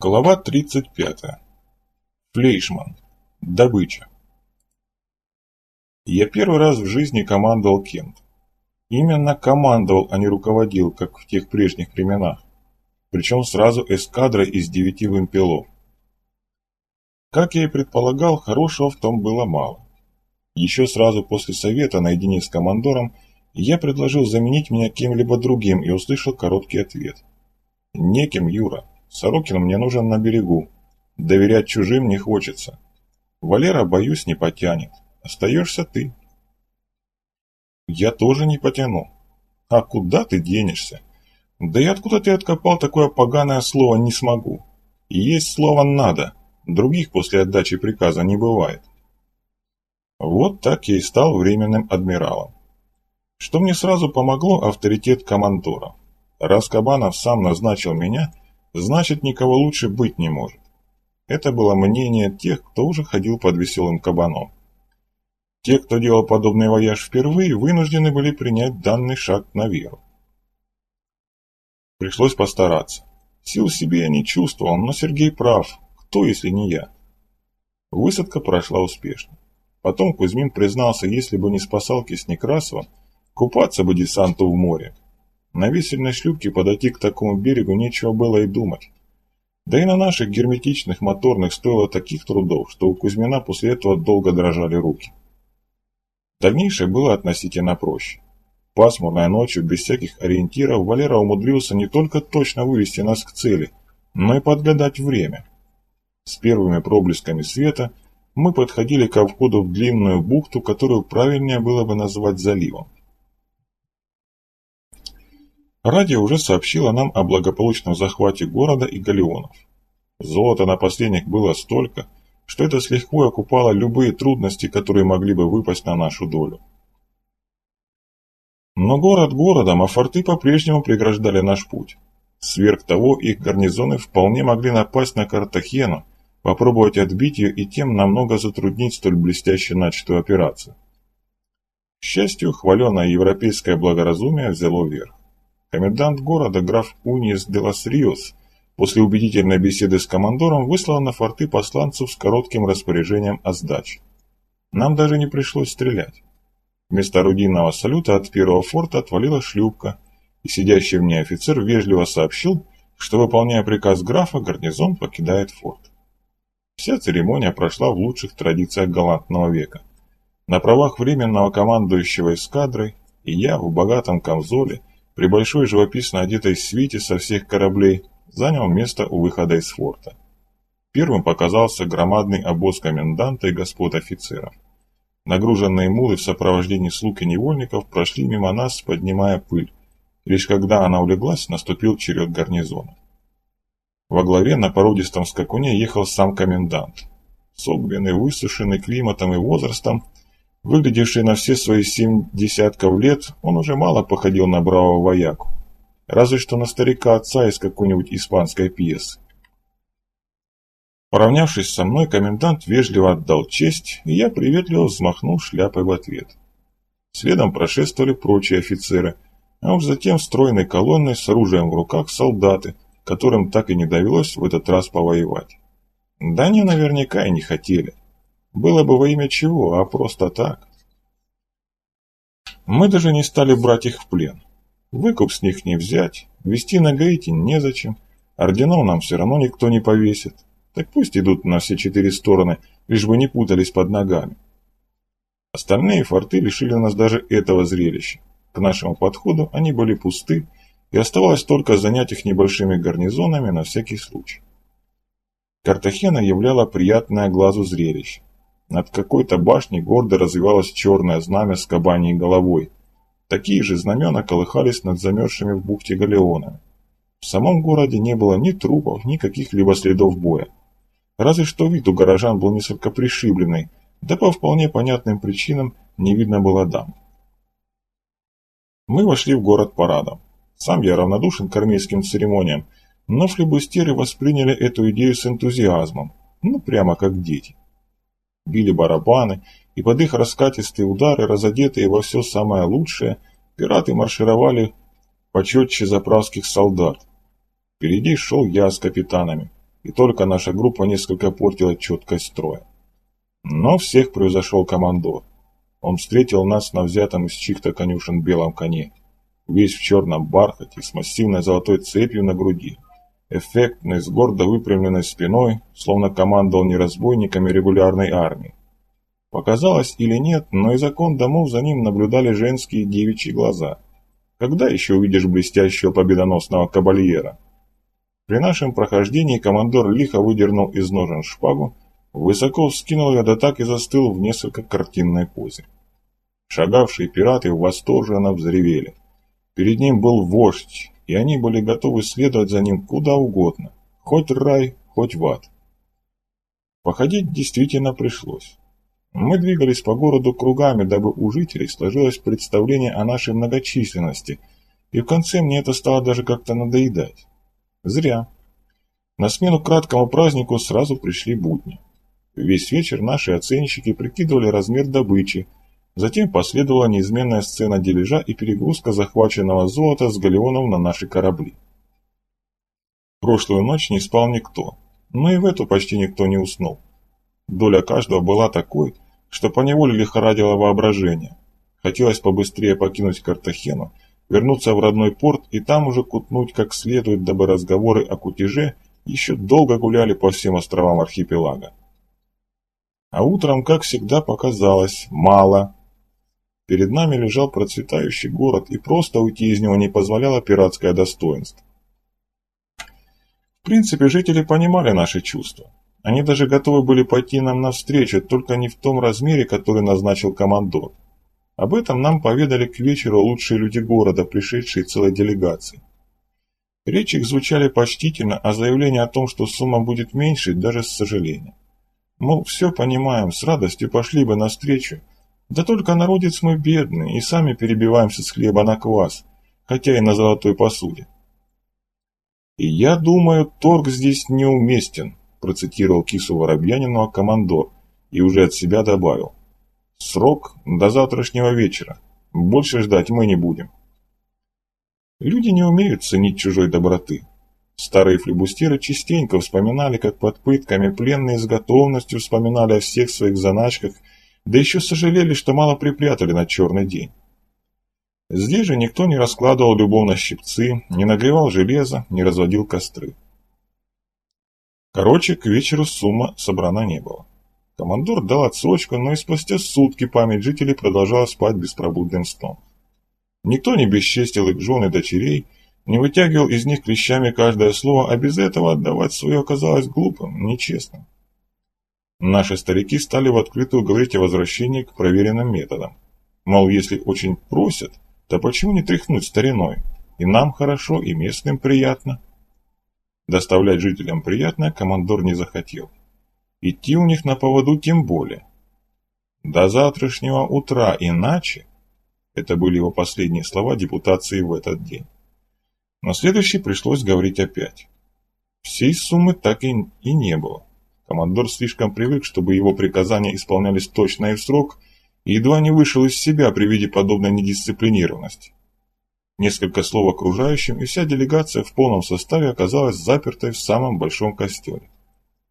Глава 35. Флейшман. Добыча. Я первый раз в жизни командовал кем Именно командовал, а не руководил, как в тех прежних временах. Причем сразу эскадрой из девяти вымпелов. Как я и предполагал, хорошего в том было мало. Еще сразу после совета наедине с командором я предложил заменить меня кем-либо другим и услышал короткий ответ. Неким, Юра. Сорокин мне нужен на берегу. Доверять чужим не хочется. Валера, боюсь, не потянет. Остаешься ты. Я тоже не потяну. А куда ты денешься? Да и откуда ты откопал такое поганое слово «не смогу»? Есть слово «надо». Других после отдачи приказа не бывает. Вот так я и стал временным адмиралом. Что мне сразу помогло авторитет командора. Раз Кабанов сам назначил меня – значит никого лучше быть не может. Это было мнение тех, кто уже ходил под веселым кабаном. Те, кто делал подобный вояж впервые, вынуждены были принять данный шаг на веру. Пришлось постараться. Сил себе я не чувствовал, но Сергей прав. Кто, если не я? Высадка прошла успешно. Потом Кузьмин признался, если бы не спасалки с Некрасовым, купаться бы десанту в море. На весельной шлюпке подойти к такому берегу нечего было и думать. Да и на наших герметичных моторных стоило таких трудов, что у Кузьмина после этого долго дрожали руки. Дальнейшее было относительно проще. Пасмурной ночью, без всяких ориентиров, Валера умудрился не только точно вывести нас к цели, но и подгадать время. С первыми проблесками света мы подходили ко входу в длинную бухту, которую правильнее было бы назвать заливом. Радио уже сообщило нам о благополучном захвате города и галеонов. Золота на последних было столько, что это с лихвой окупало любые трудности, которые могли бы выпасть на нашу долю. Но город городом, а форты по-прежнему преграждали наш путь. Сверх того, их гарнизоны вполне могли напасть на Картахену, попробовать отбить ее и тем намного затруднить столь блестяще начатую операцию. К счастью, хваленое европейское благоразумие взяло верх. Комендант города, граф Униес де лас после убедительной беседы с командором выслал на форты посланцев с коротким распоряжением о сдаче. Нам даже не пришлось стрелять. Вместо орудийного салюта от первого форта отвалила шлюпка, и сидящий в ней офицер вежливо сообщил, что, выполняя приказ графа, гарнизон покидает форт. Вся церемония прошла в лучших традициях галантного века. На правах временного командующего эскадрой и я в богатом камзоле при большой живописно одетой свите со всех кораблей занял место у выхода из форта. Первым показался громадный обоз коменданта и господ офицеров. Нагруженные мулы в сопровождении слуг и невольников прошли мимо нас, поднимая пыль. Лишь когда она улеглась, наступил черед гарнизона. Во главе на породистом скакуне ехал сам комендант. Согбенный, высушенный климатом и возрастом, Выглядевший на все свои семь десятков лет, он уже мало походил на бравого вояку. Разве что на старика отца из какой-нибудь испанской пьесы. Поравнявшись со мной, комендант вежливо отдал честь, и я приветливо взмахнул шляпой в ответ. Следом прошествовали прочие офицеры, а уж затем стройной колонной с оружием в руках солдаты, которым так и не довелось в этот раз повоевать. Да они наверняка и не хотели. Было бы во имя чего, а просто так. Мы даже не стали брать их в плен. Выкуп с них не взять, вести на Гаити незачем, орденов нам все равно никто не повесит. Так пусть идут на все четыре стороны, лишь бы не путались под ногами. Остальные форты лишили нас даже этого зрелища. К нашему подходу они были пусты, и оставалось только занять их небольшими гарнизонами на всякий случай. Картахена являла приятное глазу зрелище. Над какой-то башней гордо развивалось черное знамя с кабаней головой. Такие же знамена колыхались над замерзшими в бухте галеонами. В самом городе не было ни трупов, ни каких-либо следов боя. Разве что вид у горожан был несколько пришибленный, да по вполне понятным причинам не видно было дам. Мы вошли в город парадом. Сам я равнодушен к армейским церемониям, но флебустеры восприняли эту идею с энтузиазмом, ну прямо как дети били барабаны, и под их раскатистые удары, разодетые во все самое лучшее, пираты маршировали почетче заправских солдат. Впереди шел я с капитанами. и только наша группа несколько портила четкость строя. Но всех превзошел командор. Он встретил нас на взятом из чьих-то конюшен белом коне, весь в черном бархате, с массивной золотой цепью на груди. Эффектный, с гордо выпрямленной спиной, словно командовал не разбойниками регулярной армии. Показалось или нет, но из окон домов за ним наблюдали женские девичьи глаза. Когда еще увидишь блестящего победоносного кабальера? При нашем прохождении командор лихо выдернул из ножен шпагу, высоко вскинул ее, да так и застыл в несколько картинной позе. Шагавшие пираты восторженно взревели. Перед ним был вождь, и они были готовы следовать за ним куда угодно, хоть рай, хоть в ад. Походить действительно пришлось. Мы двигались по городу кругами, дабы у жителей сложилось представление о нашей многочисленности, и в конце мне это стало даже как-то надоедать. Зря. На смену краткому празднику сразу пришли будни. Весь вечер наши оценщики прикидывали размер добычи, затем последовала неизменная сцена дележа и перегрузка захваченного золота с галеонов на наши корабли. Прошлую ночь не спал никто, но и в эту почти никто не уснул. Доля каждого была такой, что поневоле лихорадило воображение. Хотелось побыстрее покинуть Картахену, вернуться в родной порт и там уже кутнуть как следует, дабы разговоры о кутеже еще долго гуляли по всем островам архипелага. А утром, как всегда, показалось мало. Перед нами лежал процветающий город, и просто уйти из него не позволяло пиратское достоинство. В принципе, жители понимали наши чувства. Они даже готовы были пойти нам навстречу, только не в том размере, который назначил командор. Об этом нам поведали к вечеру лучшие люди города, пришедшие целой делегацией. Речи их звучали почтительно, а заявление о том, что сумма будет меньше, даже с сожалением. Мол, все понимаем, с радостью пошли бы навстречу. Да только народец мы бедный, и сами перебиваемся с хлеба на квас, хотя и на золотой посуде. И я думаю, торг здесь неуместен, процитировал кису Воробьянину, командор, и уже от себя добавил. Срок до завтрашнего вечера. Больше ждать мы не будем. Люди не умеют ценить чужой доброты. Старые флебустеры частенько вспоминали, как под пытками пленные с готовностью вспоминали о всех своих заначках, да еще сожалели, что мало припрятали на черный день. Здесь же никто не раскладывал любовно щипцы, не нагревал железо, не разводил костры. Короче, к вечеру сумма собрана не было. Командор дал отсрочку, но и спустя сутки память жителей продолжала спать беспробудным сном. Никто не бесчестил их жен и дочерей, не вытягивал из них клещами каждое слово, а без этого отдавать свое оказалось глупым, нечестным. Наши старики стали в открытую говорить о возвращении к проверенным методам. Мол, если очень просят, то почему не тряхнуть стариной? И нам хорошо, и местным приятно. Доставлять жителям приятное командор не захотел. Идти у них на поводу тем более. До завтрашнего утра иначе, это были его последние слова депутации в этот день. На следующий пришлось говорить опять. Всей суммы так и, и не было. Командор слишком привык, чтобы его приказания исполнялись точно и в срок, и едва не вышел из себя при виде подобной недисциплинированности. Несколько слов окружающим, и вся делегация в полном составе оказалась запертой в самом большом костеле.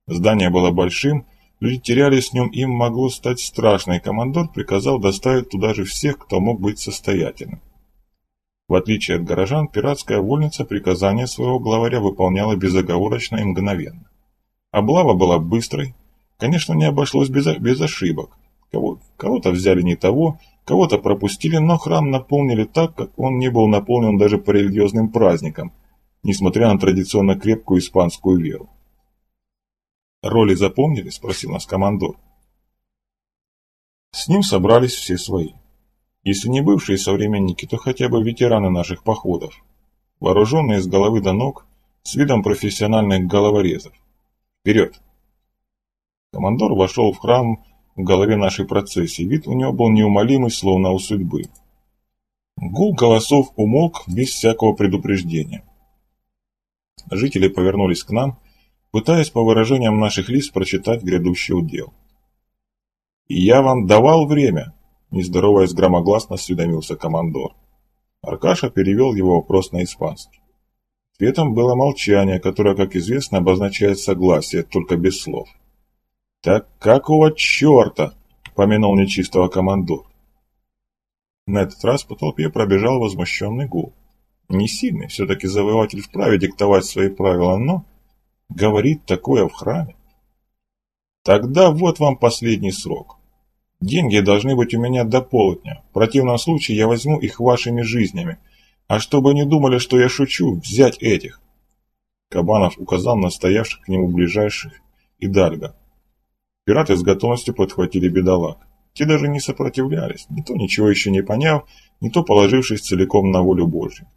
Здание было большим, люди терялись в нем, им могло стать страшно, и командор приказал доставить туда же всех, кто мог быть состоятельным. В отличие от горожан, пиратская вольница приказания своего главаря выполняла безоговорочно и мгновенно. Облава была быстрой, конечно, не обошлось без, без ошибок. Кого-то взяли не того, Кого-то пропустили, но храм наполнили так, как он не был наполнен даже по религиозным праздникам, несмотря на традиционно крепкую испанскую веру. «Роли запомнили?» – спросил нас командор. С ним собрались все свои. Если не бывшие современники, то хотя бы ветераны наших походов, вооруженные с головы до ног, с видом профессиональных головорезов. Вперед! Командор вошел в храм в голове нашей процессии. Вид у него был неумолимый, словно у судьбы. Гул голосов умолк без всякого предупреждения. Жители повернулись к нам, пытаясь по выражениям наших лиц прочитать грядущий удел. «И я вам давал время», – нездороваясь громогласно осведомился командор. Аркаша перевел его вопрос на испанский. Ответом было молчание, которое, как известно, обозначает согласие, только без слов. «Так какого черта?» — помянул нечистого командор. На этот раз по толпе пробежал возмущенный гул. Не сильный, все-таки завоеватель вправе диктовать свои правила, но говорит такое в храме. Тогда вот вам последний срок. Деньги должны быть у меня до полудня. В противном случае я возьму их вашими жизнями. А чтобы не думали, что я шучу, взять этих. Кабанов указал на стоявших к нему ближайших и Дальга. Пираты с готовностью подхватили бедолаг. Те даже не сопротивлялись, не то ничего еще не поняв, не то положившись целиком на волю Божью.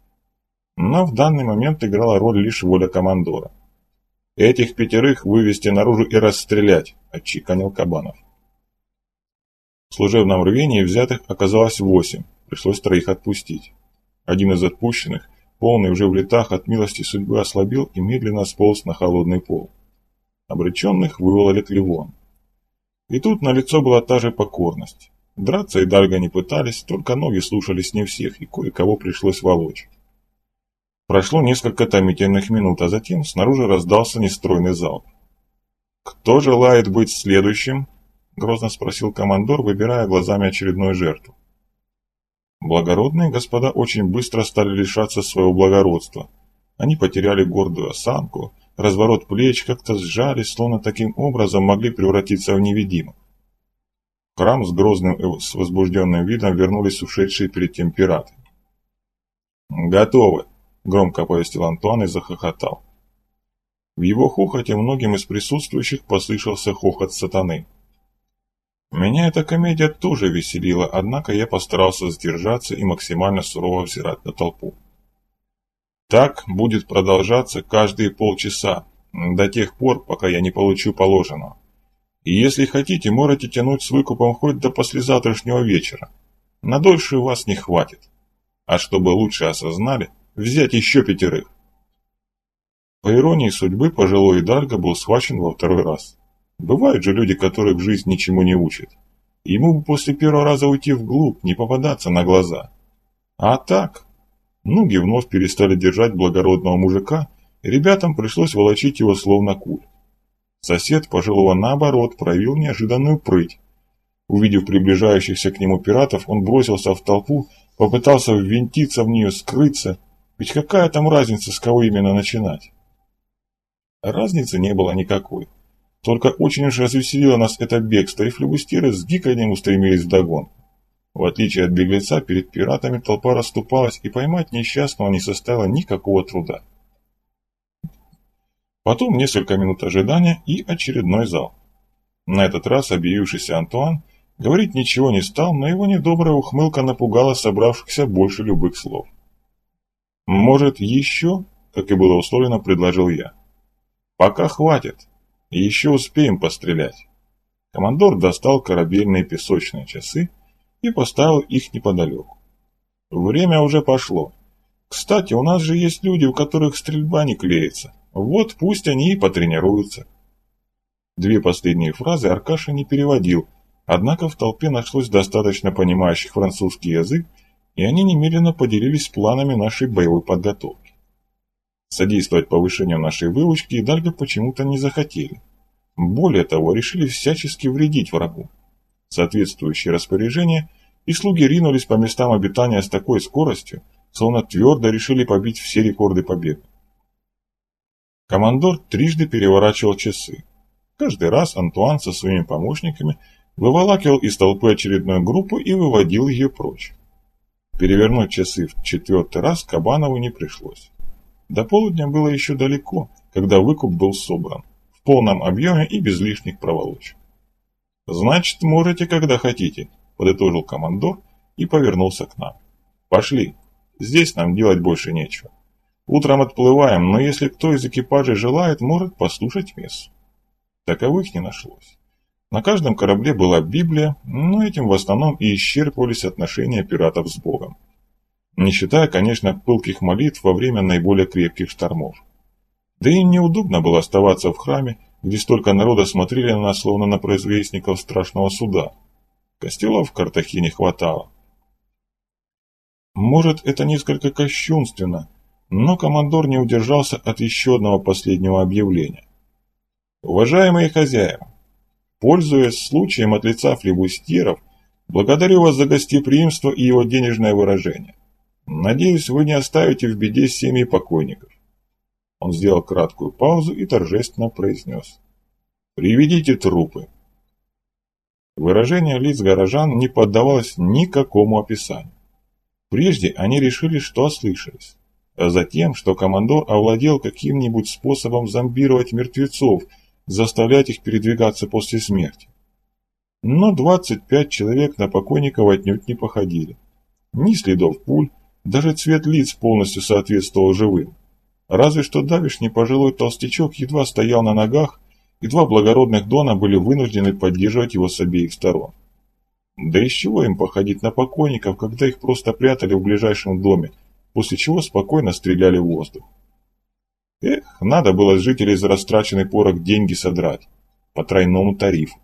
Но в данный момент играла роль лишь воля командора. «Этих пятерых вывести наружу и расстрелять», – отчеканил Кабанов. В служебном рвении взятых оказалось восемь, пришлось троих отпустить. Один из отпущенных, полный уже в летах от милости судьбы ослабил и медленно сполз на холодный пол. Обреченных вывололи к Ливон. И тут на лицо была та же покорность. Драться и Дальго не пытались, только ноги слушались не всех, и кое-кого пришлось волочь. Прошло несколько томительных минут, а затем снаружи раздался нестройный залп. «Кто желает быть следующим?» – грозно спросил командор, выбирая глазами очередную жертву. Благородные господа очень быстро стали лишаться своего благородства. Они потеряли гордую осанку, разворот плеч как-то сжались, словно таким образом могли превратиться в невидимых. В храм с грозным и с возбужденным видом вернулись ушедшие перед тем пираты. «Готовы!» – громко оповестил Антуан и захохотал. В его хохоте многим из присутствующих послышался хохот сатаны. Меня эта комедия тоже веселила, однако я постарался сдержаться и максимально сурово взирать на толпу. Так будет продолжаться каждые полчаса, до тех пор, пока я не получу положенного. И если хотите, можете тянуть с выкупом хоть до послезавтрашнего вечера. На дольше у вас не хватит. А чтобы лучше осознали, взять еще пятерых. По иронии судьбы, пожилой Идальго был схвачен во второй раз. Бывают же люди, которых жизнь ничему не учит. Ему бы после первого раза уйти вглубь, не попадаться на глаза. А так, Ноги вновь перестали держать благородного мужика, ребятам пришлось волочить его словно куль. Сосед пожилого наоборот проявил неожиданную прыть. Увидев приближающихся к нему пиратов, он бросился в толпу, попытался ввинтиться в нее, скрыться. Ведь какая там разница, с кого именно начинать? Разницы не было никакой. Только очень уж развеселило нас это бегство, и флебустиры с гиканьем устремились вдогонку. В отличие от беглеца, перед пиратами толпа расступалась, и поймать несчастного не составило никакого труда. Потом несколько минут ожидания и очередной зал. На этот раз объявившийся Антуан говорить ничего не стал, но его недобрая ухмылка напугала собравшихся больше любых слов. «Может, еще?» – как и было условлено, предложил я. «Пока хватит. Еще успеем пострелять». Командор достал корабельные песочные часы – и поставил их неподалеку. Время уже пошло. Кстати, у нас же есть люди, у которых стрельба не клеится. Вот пусть они и потренируются. Две последние фразы Аркаша не переводил, однако в толпе нашлось достаточно понимающих французский язык, и они немедленно поделились планами нашей боевой подготовки. Содействовать повышению нашей выучки и Дальго почему-то не захотели. Более того, решили всячески вредить врагу соответствующие распоряжения, и слуги ринулись по местам обитания с такой скоростью, словно твердо решили побить все рекорды побег. Командор трижды переворачивал часы. Каждый раз Антуан со своими помощниками выволакивал из толпы очередную группу и выводил ее прочь. Перевернуть часы в четвертый раз Кабанову не пришлось. До полудня было еще далеко, когда выкуп был собран, в полном объеме и без лишних проволочек. «Значит, можете, когда хотите», – подытожил командор и повернулся к нам. «Пошли. Здесь нам делать больше нечего. Утром отплываем, но если кто из экипажей желает, может послушать мессу». Таковых не нашлось. На каждом корабле была Библия, но этим в основном и исчерпывались отношения пиратов с Богом. Не считая, конечно, пылких молитв во время наиболее крепких штормов. Да и неудобно было оставаться в храме, где столько народа смотрели на нас, словно на произвестников страшного суда. Костелов в Картахе не хватало. Может, это несколько кощунственно, Но командор не удержался от еще одного последнего объявления. «Уважаемые хозяева, пользуясь случаем от лица флебустьеров, благодарю вас за гостеприимство и его денежное выражение. Надеюсь, вы не оставите в беде семьи покойников». Он сделал краткую паузу и торжественно произнес. «Приведите трупы». Выражение лиц горожан не поддавалось никакому описанию. Прежде они решили, что ослышались, а затем, что командор овладел каким-нибудь способом зомбировать мертвецов, заставлять их передвигаться после смерти. Но 25 человек на покойников отнюдь не походили. Ни следов пуль, даже цвет лиц полностью соответствовал живым. Разве что давишний пожилой толстячок едва стоял на ногах, и два благородных Дона были вынуждены поддерживать его с обеих сторон. Да из чего им походить на покойников, когда их просто прятали в ближайшем доме, после чего спокойно стреляли в воздух? Эх, надо было с жителей за растраченный порох деньги содрать. По тройному тарифу.